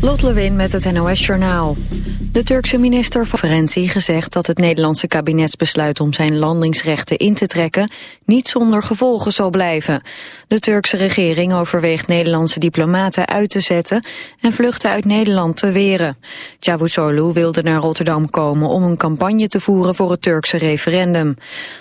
Lot Lewin met het NOS Journaal. De Turkse minister van Ferenci gezegd dat het Nederlandse kabinetsbesluit om zijn landingsrechten in te trekken niet zonder gevolgen zal blijven. De Turkse regering overweegt Nederlandse diplomaten uit te zetten en vluchten uit Nederland te weren. Cavusoglu wilde naar Rotterdam komen om een campagne te voeren voor het Turkse referendum.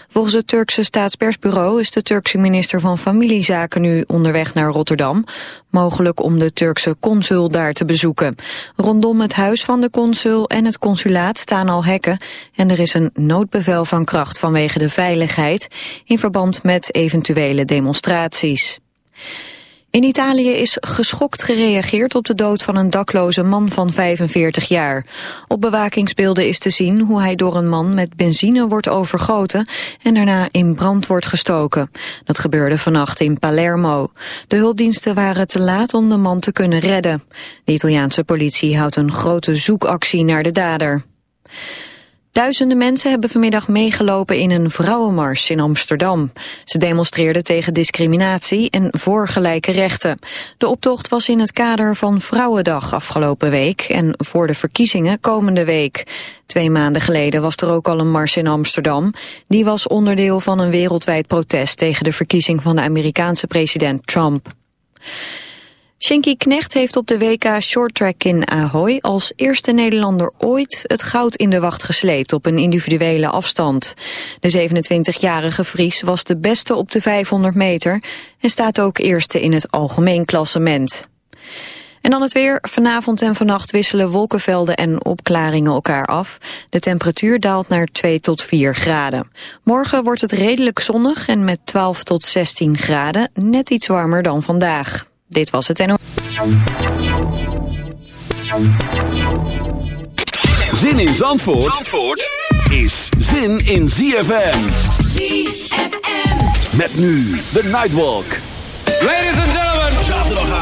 Volgens het Turkse staatspersbureau is de Turkse minister van Familiezaken nu onderweg naar Rotterdam, mogelijk om de Turkse consul daar te bezoeken. Rondom het huis van de consul en het consulaat staan al hekken en er is een noodbevel van kracht vanwege de veiligheid in verband met eventuele demonstraties. In Italië is geschokt gereageerd op de dood van een dakloze man van 45 jaar. Op bewakingsbeelden is te zien hoe hij door een man met benzine wordt overgoten en daarna in brand wordt gestoken. Dat gebeurde vannacht in Palermo. De hulpdiensten waren te laat om de man te kunnen redden. De Italiaanse politie houdt een grote zoekactie naar de dader. Duizenden mensen hebben vanmiddag meegelopen in een vrouwenmars in Amsterdam. Ze demonstreerden tegen discriminatie en voor gelijke rechten. De optocht was in het kader van Vrouwendag afgelopen week en voor de verkiezingen komende week. Twee maanden geleden was er ook al een mars in Amsterdam. Die was onderdeel van een wereldwijd protest tegen de verkiezing van de Amerikaanse president Trump. Shinky Knecht heeft op de WK Shorttrack in Ahoy als eerste Nederlander ooit het goud in de wacht gesleept op een individuele afstand. De 27-jarige Fries was de beste op de 500 meter en staat ook eerste in het algemeen klassement. En dan het weer. Vanavond en vannacht wisselen wolkenvelden en opklaringen elkaar af. De temperatuur daalt naar 2 tot 4 graden. Morgen wordt het redelijk zonnig en met 12 tot 16 graden net iets warmer dan vandaag. Dit was het en. Zin in Zandvoort, Zandvoort is zin in ZFM. ZFM. Met nu de Nightwalk. Ladies and gentlemen.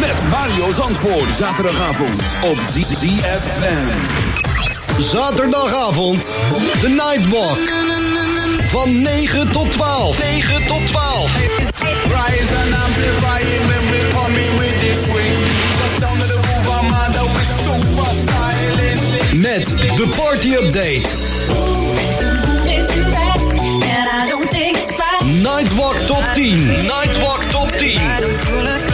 Met Mario Zandvoort. Zaterdagavond op ZFM. Zaterdagavond. De Nightwalk. Van 9 tot 12. 9 tot 12. Rise and amplifying when we come in with this swing. Just down to the I'm super styling. Met de party update. Nightwalk Top 10. Nightwalk Top 10.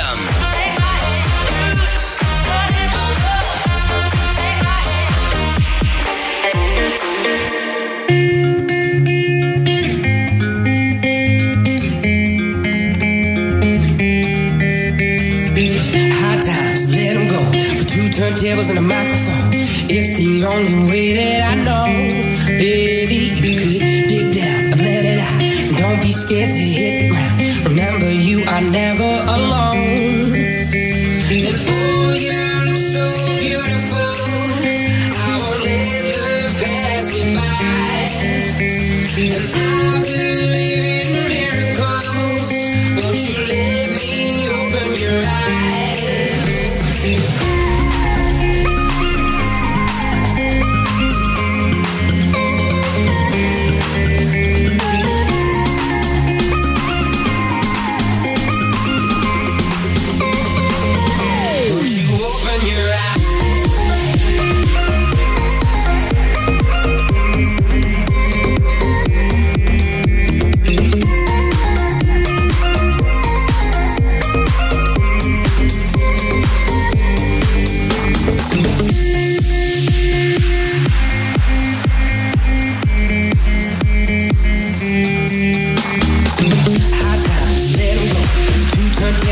Turntables and a microphone. It's the only way that I know. Baby,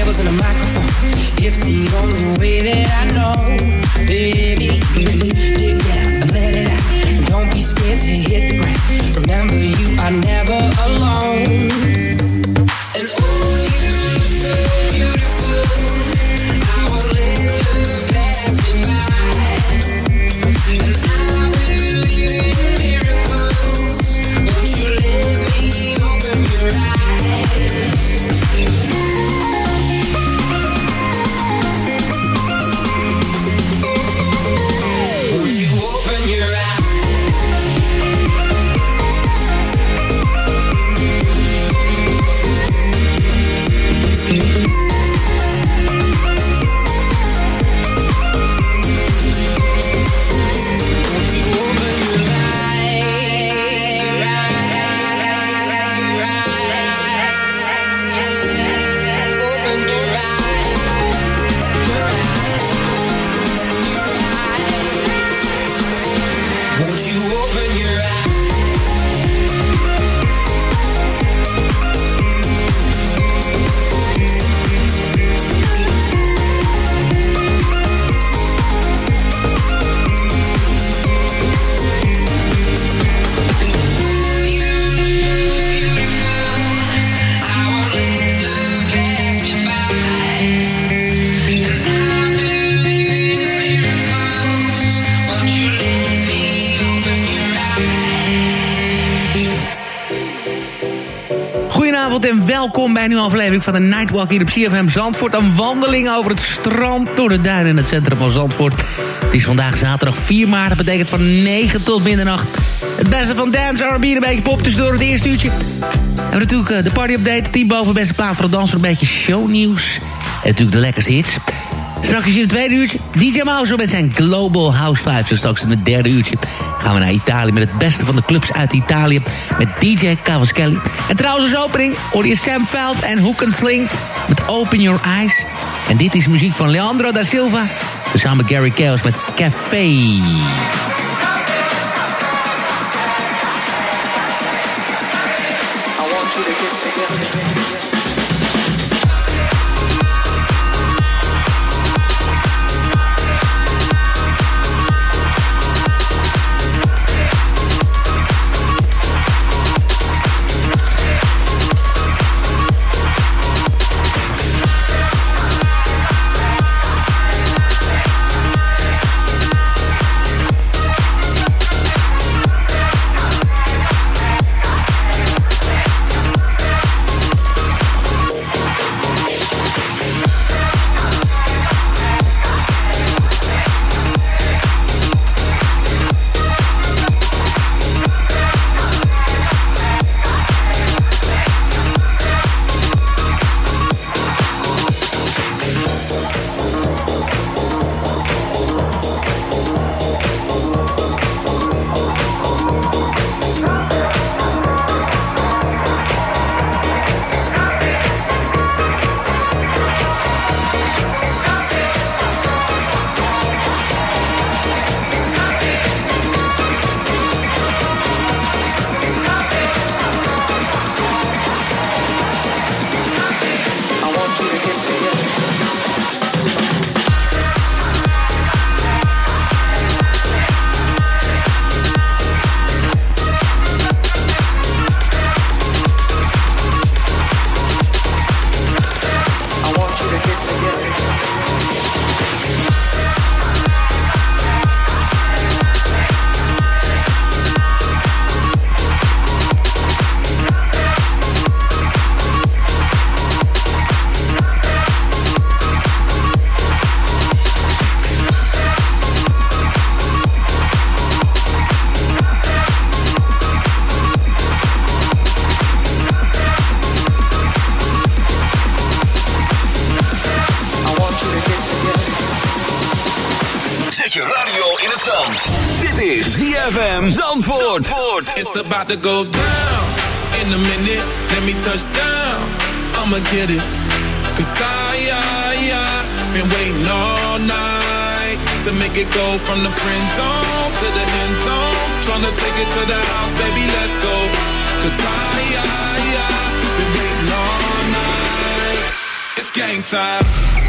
levels and a microphone. It's the only way that I know. Baby, dig down and let it out. Don't be scared to hit the ground. Remember, you are never alone. Bij een nieuwe aflevering van de Nightwalk hier op CFM Zandvoort. Een wandeling over het strand door de duinen in het centrum van Zandvoort. Het is vandaag zaterdag 4 maart, dat betekent van 9 tot middernacht. Het beste van dance, R&B, een beetje pop tussendoor het eerste uurtje. En natuurlijk eh, de party update, team boven beste plaat voor de danser, een beetje shownieuws. En natuurlijk de lekkerste hits. Straks in het tweede uurtje DJ Mouse met zijn Global House Vibes. En straks in het derde uurtje gaan we naar Italië... met het beste van de clubs uit Italië met DJ Cavaschelli. En trouwens als opening hoor je Sam Veld en Hook Sling met Open Your Eyes. En dit is muziek van Leandro da Silva... samen Gary Chaos met Café. It's about to go down. In a minute, let me touch down. I'ma get it. Cause I, I, I been waiting all night to make it go from the friend zone to the end zone. Tryna take it to the house, baby, let's go. Cause I, I, I been waiting all night. It's game time.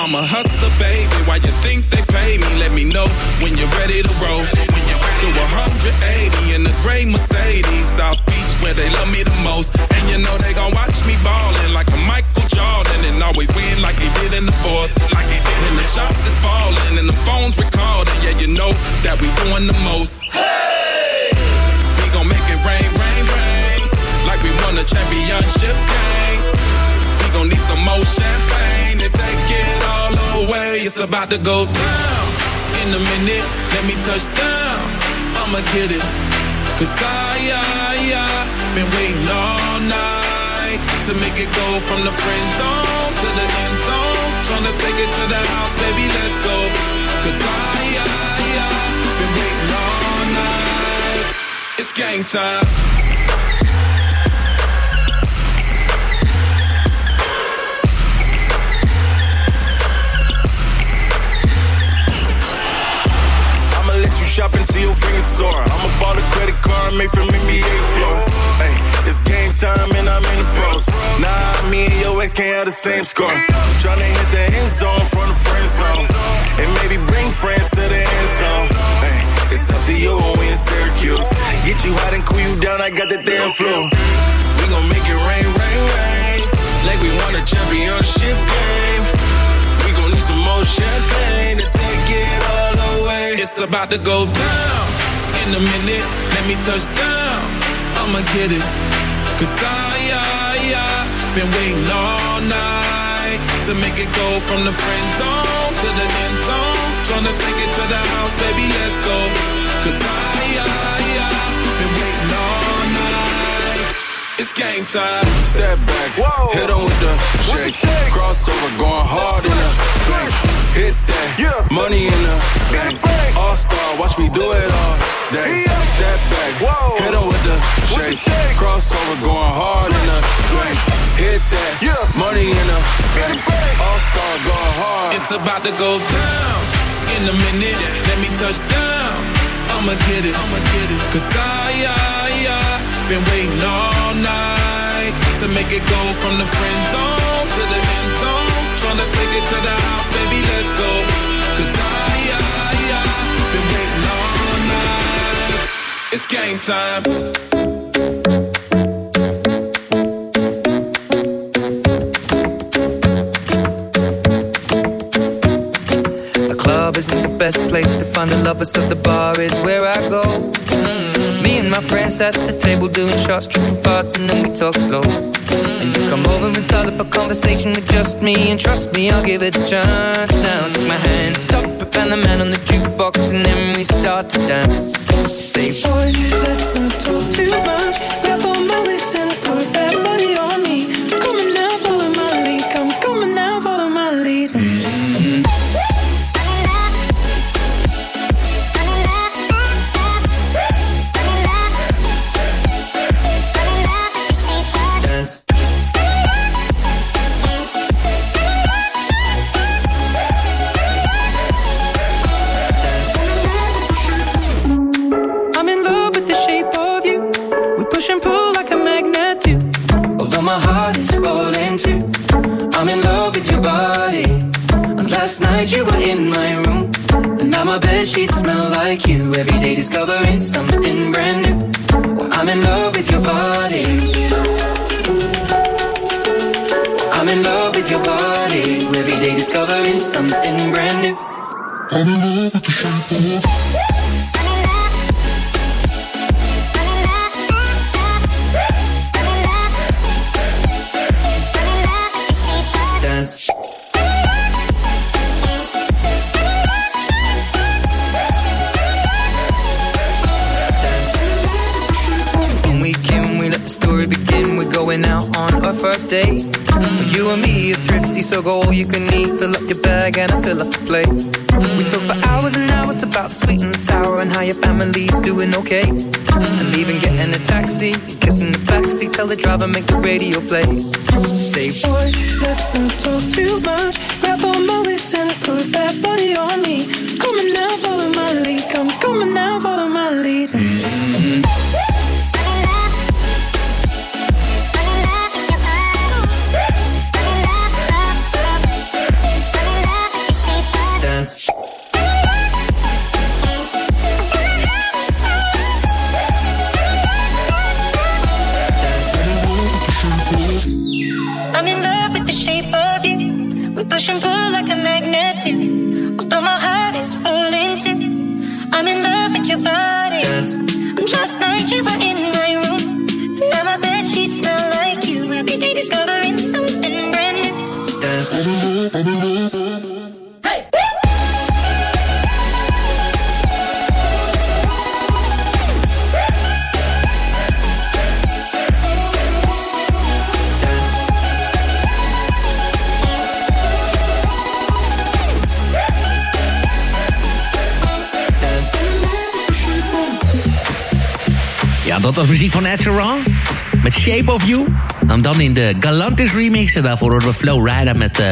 I'm a hustler, baby. Why you think they pay me? Let me know when you're ready to roll. When you're ready Do 180 in the gray Mercedes, South Beach, where they love me the most. And you know they gon' watch me ballin' like a Michael Jordan and always win like he did in the fourth. Like he did when the shots is falling and the phones recording. Yeah, you know that we doing the most. Hey! We gon' make it rain, rain, rain, like we won a championship game. About to go down. In a minute, let me touch down. I'ma get it. Cause I, I, I been waiting all night to make it go from the friend zone to the end zone. Tryna take it to the house, baby, let's go. Cause I, I, I been waiting all night. It's game time. Shop until your fingers sore. I'ma ball a credit card made from NBA floor. Hey, it's game time and I'm in the pros. Nah, me and your ex can't have the same score. Tryna hit the end zone from the friend zone. And maybe bring friends to the end zone. Hey, it's up to you when we in Syracuse. Get you hot and cool you down, I got the damn flu. We gon' make it rain, rain, rain. Like we won a championship game. We gon' need some more champagne take about to go down. In a minute, let me touch down. I'ma get it. Cause I, I, I, been waiting all night to make it go from the friend zone to the end zone. Tryna take it to the house, baby, let's go. Cause I, I, I, been waiting all night. It's game time. Step back, Whoa. hit him with the shake. Crossover, going hard in the bank. Hit that, Yeah. money in the bank. bank. All star, watch me do it all day. Yeah. Step back, Whoa. hit him with the shake. shake. Crossover, going hard in the bank. Hit that, Yeah. money in the bank. bank. All star, going hard. It's about to go down. In a minute, let me touch down. I'ma get it, I'ma get it. Cause I, I, I, been waiting all night to make it go from the friend zone to the end zone. Tryna take it to the house, baby, let's go. Cause I, I, I, been waiting all night. It's game time. The club isn't the best place to find the lovers, so the bar is where I go. Mm. Me and my friends at the table doing shots, tripping fast, and then we talk slow. Come over and start up a conversation with just me, and trust me, I'll give it a chance. Now take my hand, stop it, and the man on the jukebox, and then we start to dance. Say, boy, let's not talk too much. Our first date. Mm, you and me are thrifty, so go all you can eat. Fill up your bag and I fill up the plate. Mm, we talk for hours and hours about the sweet and sour and how your family's doing okay. Mm, and even getting a taxi, kissing the backseat, tell the driver make the radio play. Say, boy, let's not talk too much. Grab on my waist and put that body on me. Come on now, follow my lead. Come, come on now, follow my lead. Dat was muziek van Ed Sheeran. Met Shape of You. Dan dan in de Galantis remix. En daarvoor horen we Flow Rider met...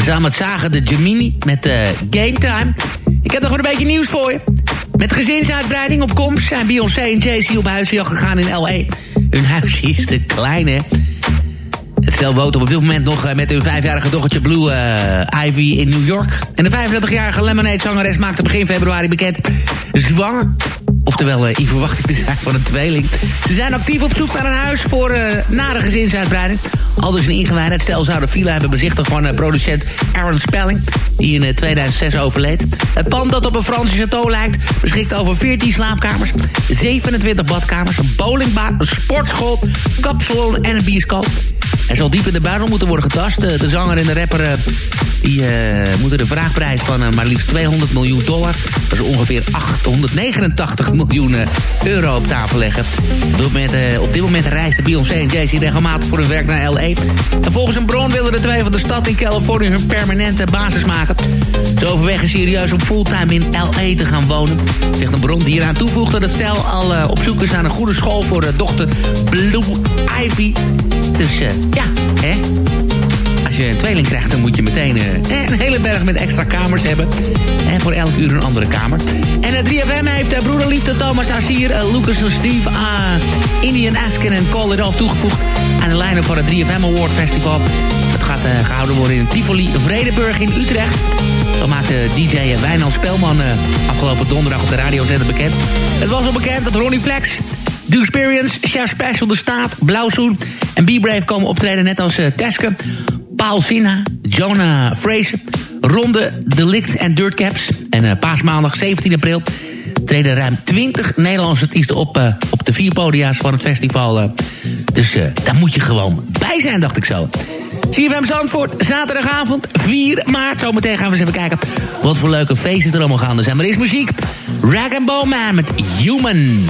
eh tezamen met Zagen de Gemini met eh Game Time. Ik heb nog een beetje nieuws voor je. Met gezinsuitbreiding op komst zijn Beyoncé en Jay-Z op huisjacht gegaan in L.A. Hun huisje is te klein, hè. Het stel woont op dit moment nog eh, met hun vijfjarige dochtertje Blue eh, Ivy in New York. En de 35-jarige Lemonade-zangeres maakte begin februari bekend zwanger Oftewel, uh, in verwachting te zijn van een tweeling. Ze zijn actief op zoek naar een huis voor uh, na de gezinsuitbreiding. Al dus een ingewijde. Het stel zou de villa hebben bezichtigd van uh, producent Aaron Spelling... die in 2006 overleed. Het pand dat op een Franse chateau lijkt... beschikt over 14 slaapkamers, 27 badkamers... een bowlingbaan, een sportschool, kapsalon en een bioscoop. Er zal diep in de buidel moeten worden getast. De zanger en de rapper die, uh, moeten de vraagprijs van maar liefst 200 miljoen dollar... dat is ongeveer 889 miljoen euro op tafel leggen. Op, op dit moment reizen Beyoncé en Jay-Z regelmatig voor hun werk naar L.A. En volgens een bron willen de twee van de stad in Californië... hun permanente basis maken. Ze overwegen serieus om fulltime in L.A. te gaan wonen. Zegt een bron die eraan toevoegt dat het stel al op zoek is naar een goede school... voor dochter Blue Ivy. Dus hè? Als je een tweeling krijgt, dan moet je meteen uh, een hele berg met extra kamers hebben. En voor elk uur een andere kamer. En het 3FM heeft uh, broederliefde Thomas Asier, Lucas en Steve, Indian Asken en Call It Off toegevoegd aan de lijnen voor het 3FM Award Festival. Het gaat gehouden worden in Tivoli Vredeburg in Utrecht. Dat maakte DJ Wijnand Spelman afgelopen donderdag op de radiozender bekend. Het was al bekend dat Ronnie Flex The Experience, Chef Special, De Staat, Blauwzoen en B-Brave komen optreden net als uh, Teske. Paul Sinha, Jonah Fraser, Ronde, Delict en Dirtcaps. En uh, paasmaandag 17 april treden ruim 20 Nederlandse artiesten op, uh, op de vier podia's van het festival. dus daar moet je gewoon bij zijn, dacht ik zo. CFM Zandvoort, zaterdagavond 4 maart. Zometeen gaan we eens even kijken wat voor leuke feesten er allemaal gaande zijn. Maar eerst muziek. Rag and Man met Human.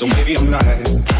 So maybe I'm right.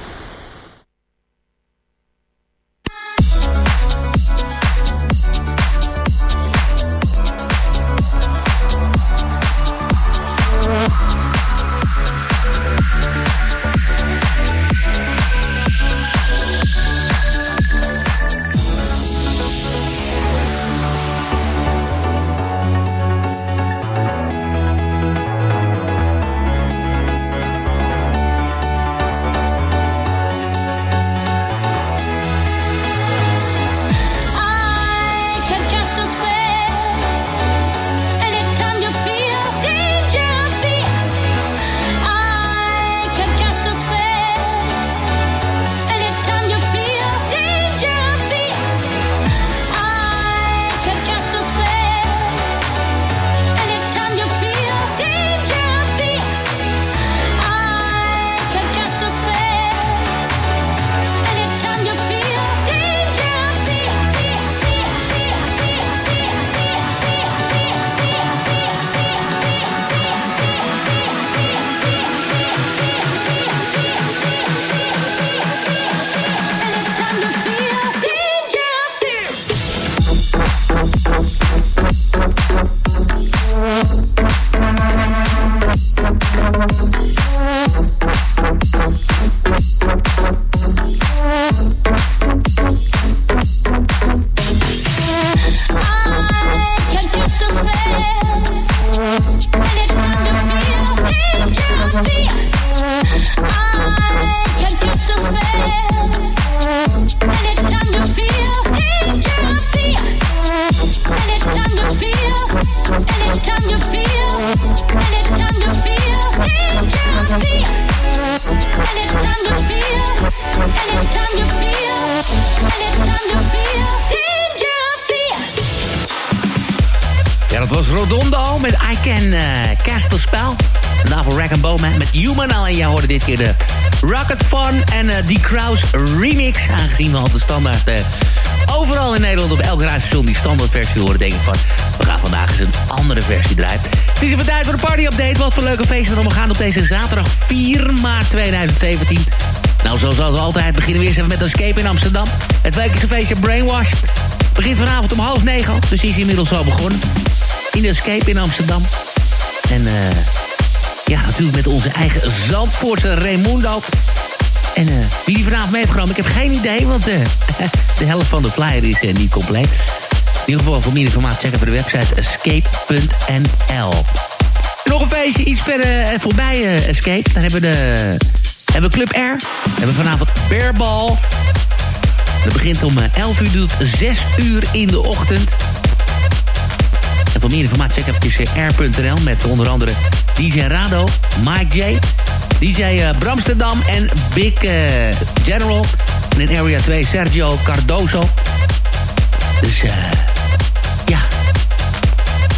De Rocket Fun en uh, die Kraus remix. Aangezien we al de standaard uh, overal in Nederland op elk radiostation die standaardversie horen... denk ik van, we gaan vandaag eens een andere versie draaien. Het is even tijd voor de party-update. Wat voor leuke feesten er allemaal gaan op deze zaterdag 4 maart 2017. Nou, zoals altijd beginnen we eerst even met Escape in Amsterdam. Het wekelijkse feestje Brainwash begint vanavond om half negen. Dus is inmiddels al begonnen. In Escape in Amsterdam. En... eh. Ja, natuurlijk met onze eigen Zandvoortse Raimundo. En uh, wie die vanavond mee heeft ik heb geen idee, want uh, de helft van de flyer is uh, niet compleet. In ieder geval voor meer informatie check even de website escape.nl. Nog een feestje, iets verder voorbij Escape. Dan hebben we, de, hebben we Club R. We hebben vanavond Bearball. Dat begint om 11 uur, doet 6 uur in de ochtend. En voor meer informatie check even r.nl met onder andere DJ Rado, Mike J, DJ uh, Bramsterdam en Big uh, General. En in Area 2 Sergio Cardoso. Dus uh, ja,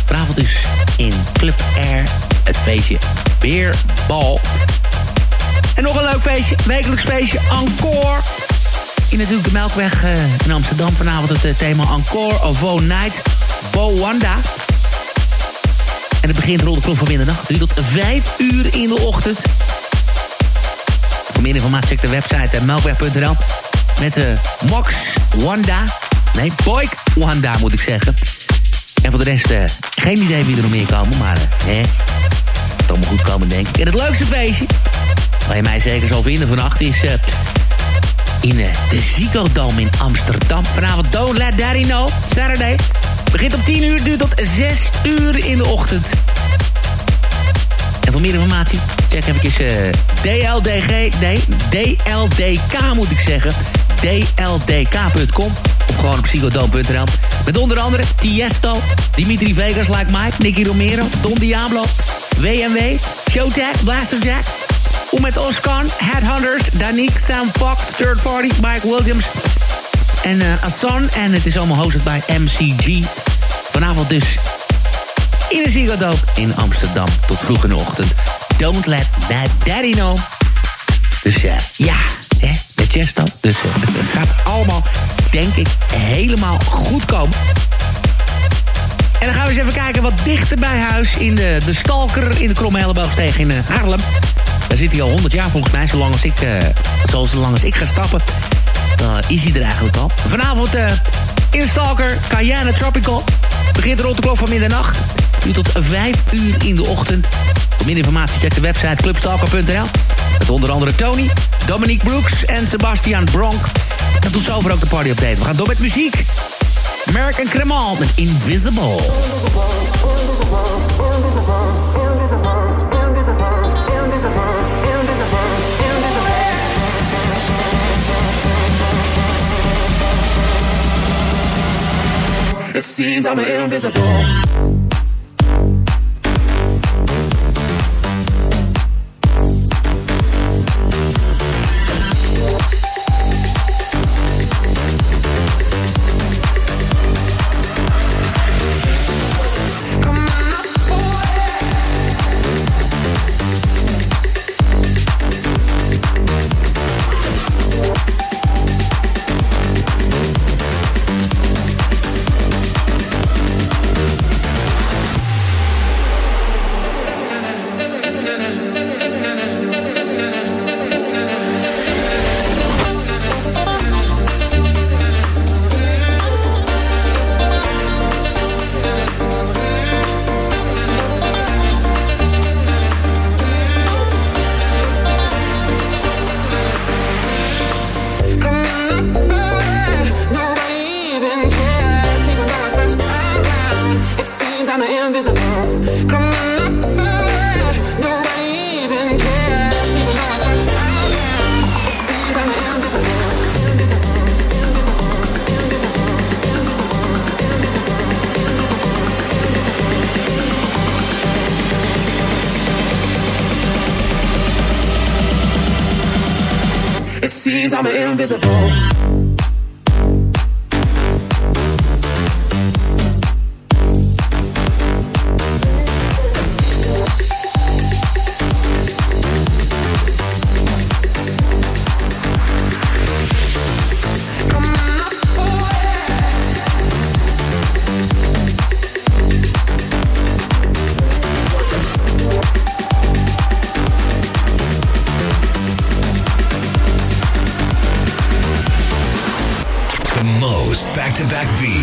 vanavond dus in Club Air het feestje Beerbal. En nog een leuk feestje, wekelijks feestje Encore. In natuurlijk de Melkweg in Amsterdam vanavond het thema Encore of Night Wanda. En het begint rond de klok van middernacht. 3 tot 5 uur in de ochtend. Voor meer informatie check de website uh, melkweg.nl. Met de uh, Mox Wanda. Nee, Boyk Wanda moet ik zeggen. En voor de rest uh, geen idee wie er nog meer komen. Maar hè, het allemaal goed komen denk ik. En het leukste feestje, waar je mij zeker zal vinden vannacht, is... Uh, in de Ziggo Dome in Amsterdam. Vanavond Don't Let Daddy Know. Saturday. Begint om 10 uur, duurt tot 6 uur in de ochtend. En voor meer informatie, check even uh, DLDG, nee, DLDK moet ik zeggen. DLDK.com of gewoon op psychodome.nl. Met onder andere Tiesto, Dimitri Vegas Like Mike, Nicky Romero, Don Diablo, WMW, Showtag, Blasterjack. Om met Oscar, Headhunters, Danique, Sam Fox, Third Party, Mike Williams en uh. En het is allemaal hosted bij MCG. Vanavond dus in de Ziggo in Amsterdam tot vroeg in de ochtend. Don't let that daddy know. Dus uh, ja, hè, met Chesto. Dus uh, het gaat allemaal, denk ik, helemaal goed komen. En dan gaan we eens even kijken wat dichter bij huis in de, de Stalker in de Kromme Elleboogsteeg in Haarlem. Daar zit hij al 100 jaar volgens mij, zolang als ik, uh, zolang als ik ga stappen. Dan is hij er eigenlijk al. Vanavond uh, in Cayenne Tropical. Begint rond de klok van middernacht. Nu tot 5 uur in de ochtend. Voor meer informatie check de website clubstalker.nl. Met onder andere Tony, Dominique Brooks en Sebastian Bronk. En tot zover ook de party update. We gaan door met muziek. Merk en Cremant met Invisible. It seems I'm invisible. Rugby.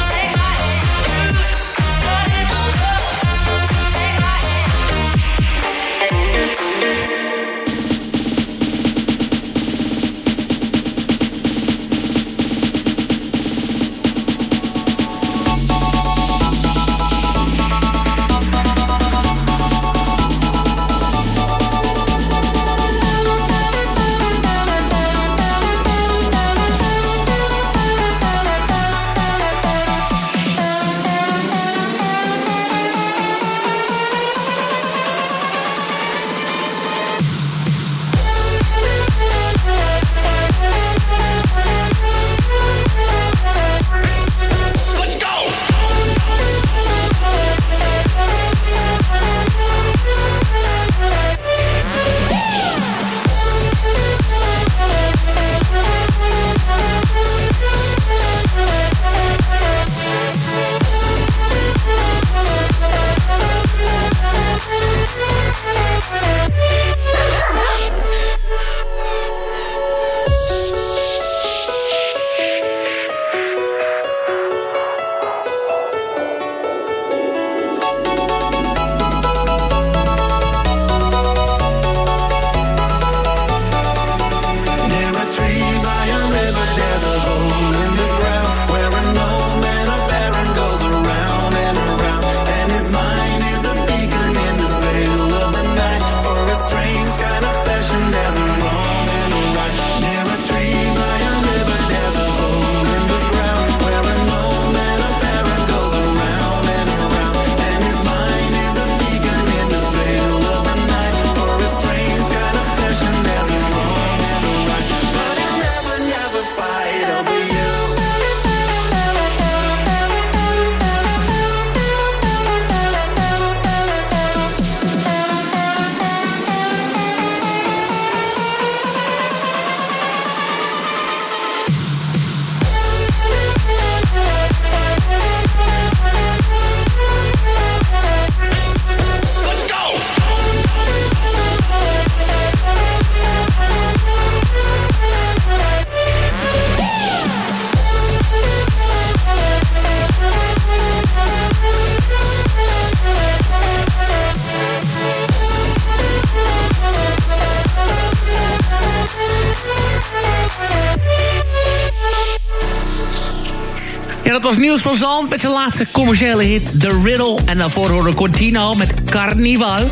Zand met zijn laatste commerciële hit The Riddle. En daarvoor hoorde Cortino met Carnival.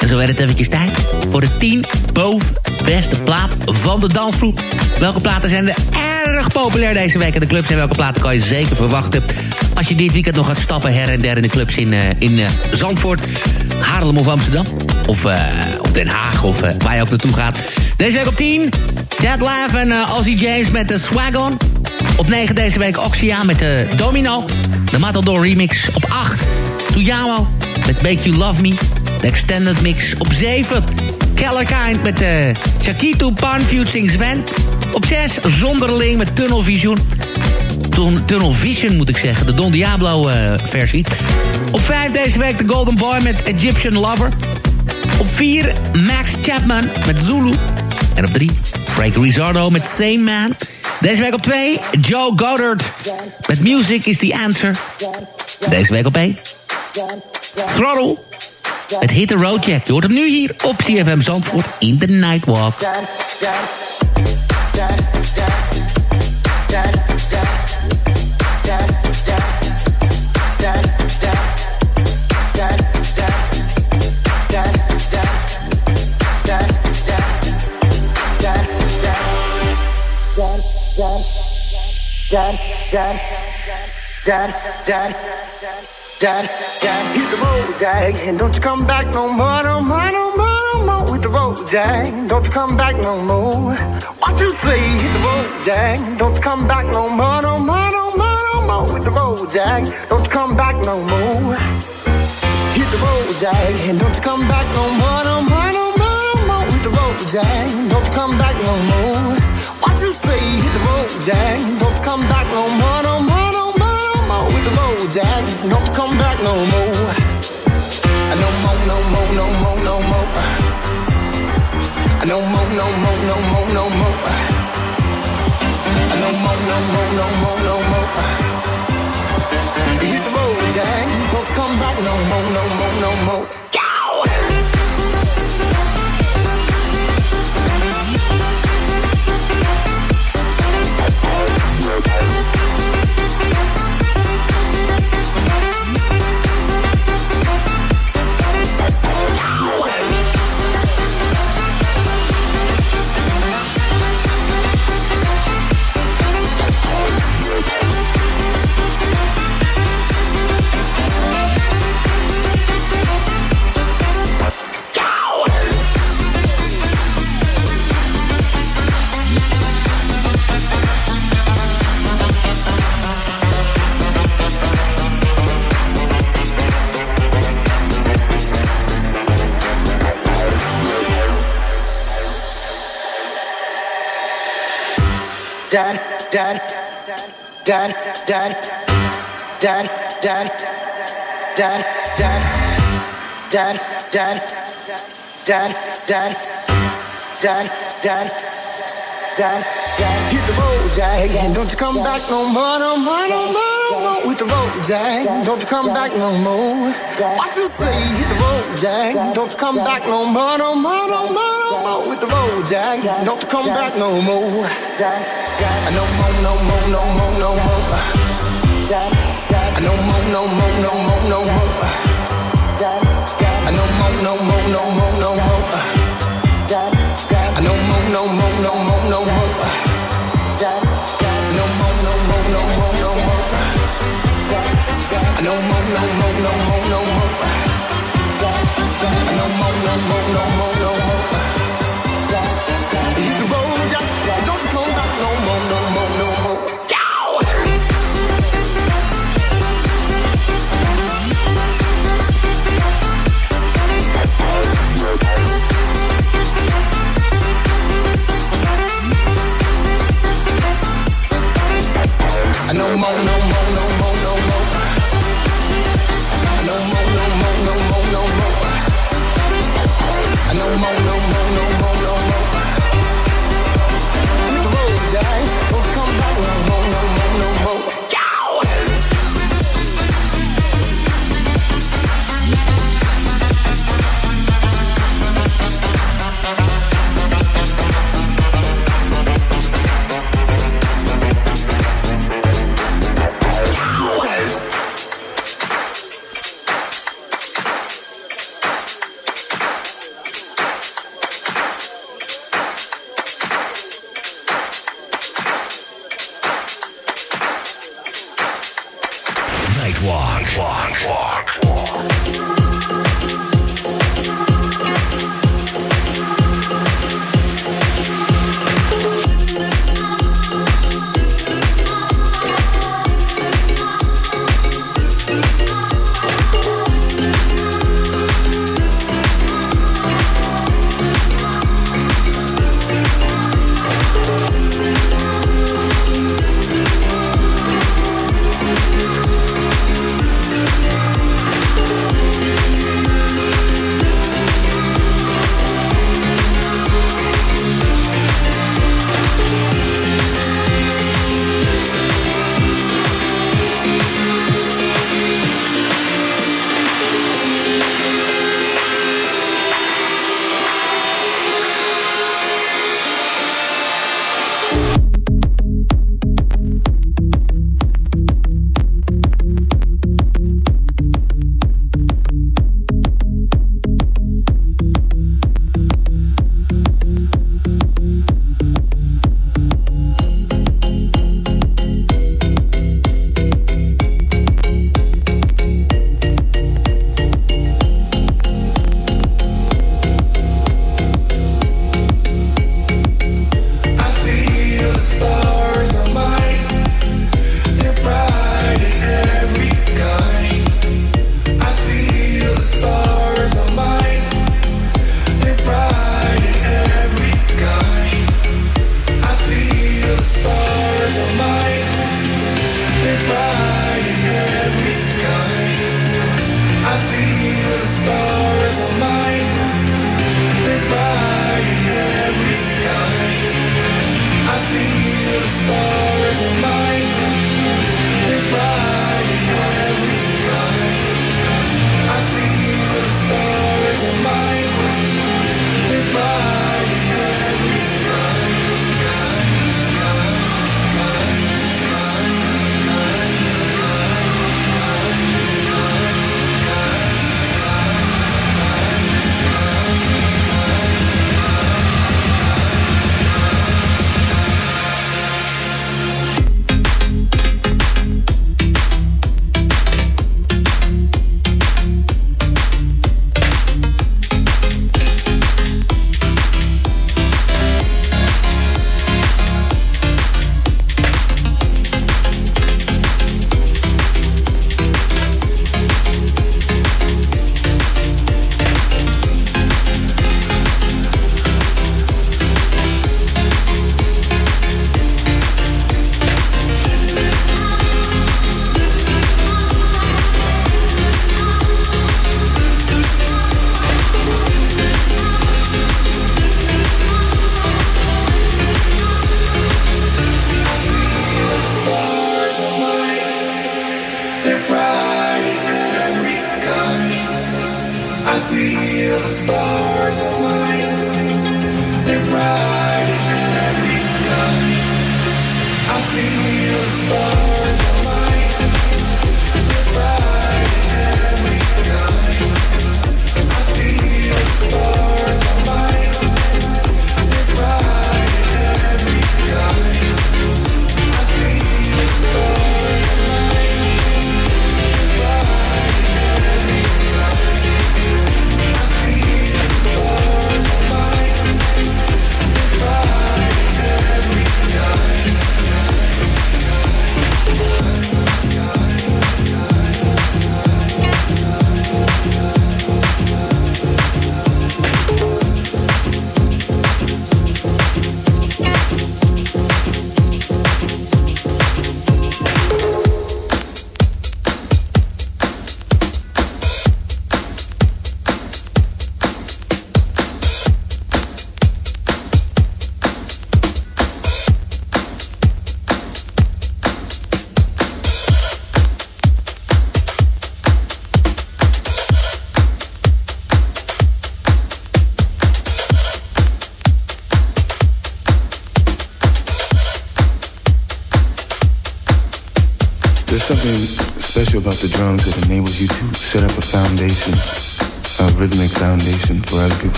En zo werd het eventjes tijd voor de 10 boven beste plaat van de dansgroep. Welke platen zijn er erg populair deze week in de clubs... en welke platen kan je zeker verwachten... als je dit weekend nog gaat stappen her en der in de clubs in, eh, in eh, Zandvoort... Haarlem of Amsterdam. Of, eh, of Den Haag, of waar je ook naartoe gaat. Deze week op 10, Dead Laugh en Ozzy James met de Swag On. Op 9 deze week Oxia met de Domino. De Matador remix. Op 8 Tuyamo met Make You Love Me. De Extended Mix. Op 7 Keller Kind met de Chakitu Pan Fusing Sven. Op 6 Zonderling met Tunnel Vision. Tun- Tunnel Vision moet ik zeggen. De Don Diablo eh, versie. Op 5 deze week de Golden Boy met Egyptian Lover. Op 4 Max Chapman met Zulu. En op 3 Frank Rizzardo met Same Man. Deze week op 2 Joe Goddard met Music is the Answer. Deze week op 1 Throttle met Hit the Road Jack. Je hoort hem nu hier op CFM Zandvoort in the Nightwalk. Dad, Dad, Dad, Dad, Dad, dad, hit the road, Jack, and don't you come back no more, no more, no more, no more. Hit the road, Jack, don't you come back no more. What you say? Hit the road, Jack, don't you come back no more, no more, no more, no more. Hit the road, Jack, don't you come back no more. Hit the road, Jack, and don't you come back no more, no more, Jack, don't come back no more. What you say? Hit the road, Jack, don't come back no more, no more, no more, no more. Hit the road, Jack, don't come back no more. No more, no more, no more, no more. No more, no more, no more, no more. No more, no more, no more, no more. Hit the road, Jack. Don't come back no more, no more, no more. Dad, dad, dad, dad, dad, dad, dad, dad, dad, dad, dad, dad, dad, dad, dad, dad. Hit the road, Jack, and don't you come back no more, no more, no more, With the road, Jack, don't you come back no more. What you say? Hit the road, Jack, don't you come back no more, no more, no more, no more. With the road, Jack, don't you come back no more. No more, no more, no more, no more. No more, no more, no more, no more. No more, no more, no more, no more. No more, no more, no more, no more. No more, no more, no more,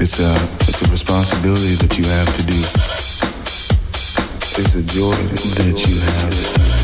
It's a, it's a responsibility that you have to do. It's a joy that you have.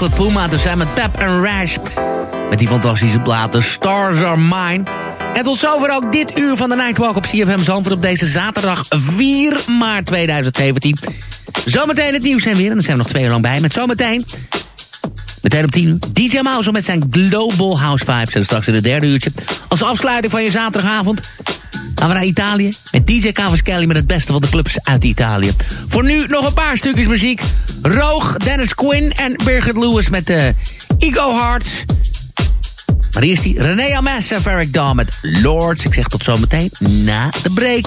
Chocolate Puma. Dus zijn met Pep en Rash. Met die fantastische platen Stars Are Mine. En tot zover ook dit uur van de Nightwalk op CFM Zandvoort... op deze zaterdag 4 maart 2017. Zometeen het nieuws en weer. En dan zijn we nog twee uur lang bij. Met zometeen... Meteen op 10 DJ Mouse met zijn Global House Vibes. En straks in het derde uurtje. Als afsluiting van je zaterdagavond gaan we naar Italië. Met DJ Cavaschelli met het beste van de clubs uit Italië. Voor nu nog een paar stukjes muziek. Roog, Dennis Quinn en Birgit Lewis met de Ego Hearts. Maar eerst die René Ames en Ferric Dawn met Lords. Ik zeg tot zometeen na de break.